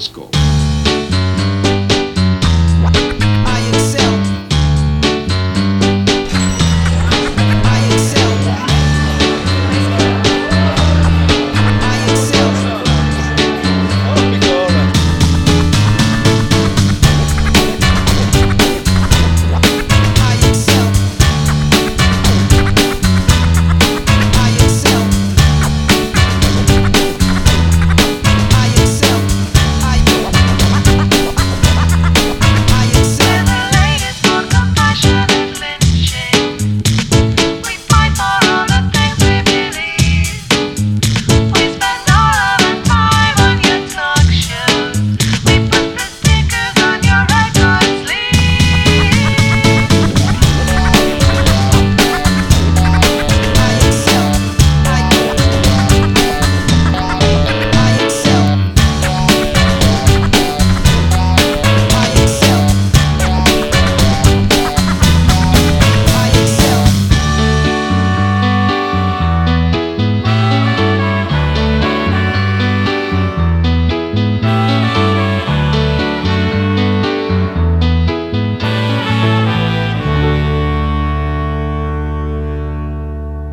Let's go.